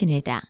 지내다.